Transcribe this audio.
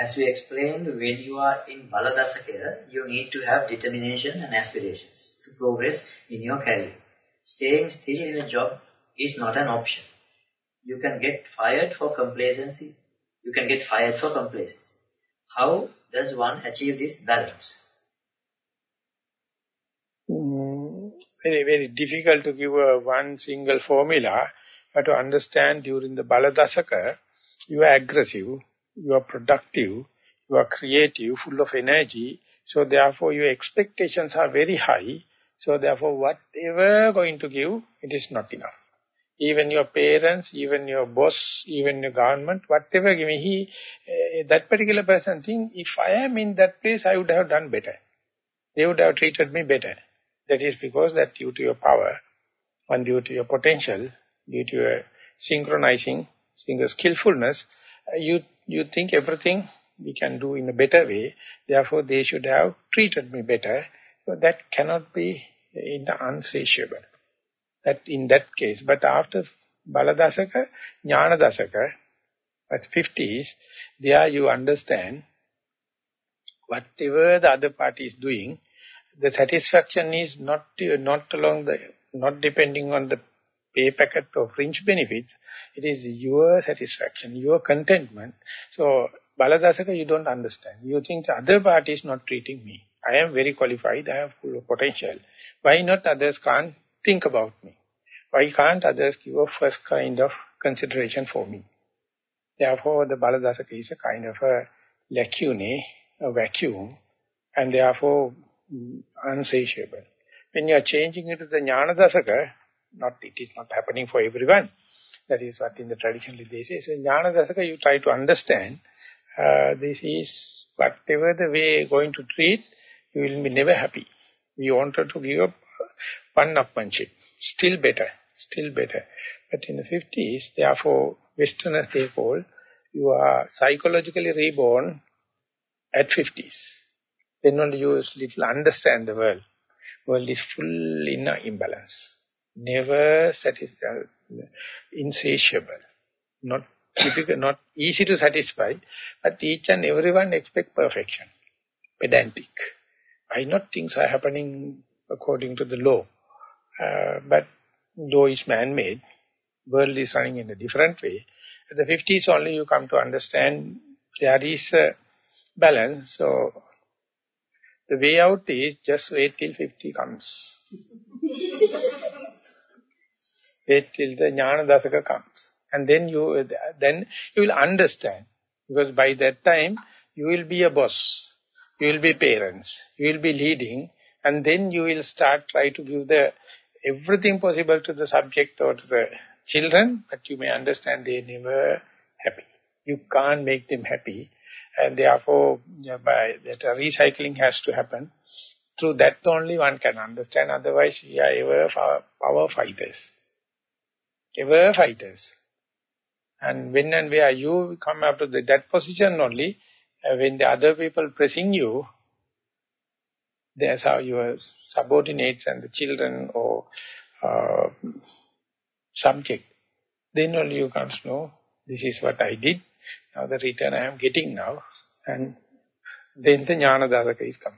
as we explained, when you are in Baladasakya, you need to have determination and aspirations to progress in your career. Staying still in a job is not an option. You can get fired for complacency. You can get fired for complacency. How does one achieve this balance? Mm, very, very difficult to give a one single formula, but to understand during the Baladasaka, you are aggressive, you are productive, you are creative, full of energy, so therefore your expectations are very high, so therefore whatever going to give, it is not enough. Even your parents, even your boss, even your government, whatever give me, he, uh, that particular person think, if I am in that place, I would have done better. They would have treated me better. That is because that due to your power, and due to your potential, due to your synchronizing, skillfulness, you you think everything we can do in a better way, therefore they should have treated me better. So that cannot be in the unsatiable. That in that case. But after Baladasaka, Jnana Dasaka, at 50s, there you understand whatever the other party is doing, the satisfaction is not not along the not depending on the pay packet of fringe benefits, it is your satisfaction, your contentment. So, Baladasaka, you don't understand. You think the other party is not treating me. I am very qualified, I have full potential. Why not others can't think about me? Why can't others give a first kind of consideration for me? Therefore, the Baladasaka is a kind of a lacune, a vacuum, and therefore mm, unsatiable. When you are changing it to the Jnana Dasaka, not it is not happening for everyone. That is what in the traditionally they say. So Jnana Dasaka, you try to understand, uh, this is whatever the way going to treat, you will be never happy. We wanted to give up one-upmanship. Still better, still better. But in the 50s, therefore, Westerners they call, you are psychologically reborn at 50s. Then only you little understand the world. World is full in imbalance never satisfied, insatiable, not typical, not easy to satisfy, but each and everyone expect perfection, pedantic. I not things are happening according to the law, uh, but law is man-made, world is running in a different way. At the 50s only you come to understand there is a balance, so the way out is just wait till 50 comes. Wait till the Jnana Dasaka comes. And then you, then you will understand. Because by that time, you will be a boss. You will be parents. You will be leading. And then you will start try to give the everything possible to the subject or to the children. But you may understand they never happy. You can't make them happy. And therefore, by that recycling has to happen. Through that only one can understand. Otherwise, we are ever power fighters ever fighters. And when and where you come up to the, that position only, uh, when the other people pressing you, that's how your subordinates and the children or uh, subject, then only you to know, this is what I did, now the return I am getting now, and then the jnana dasaka is come.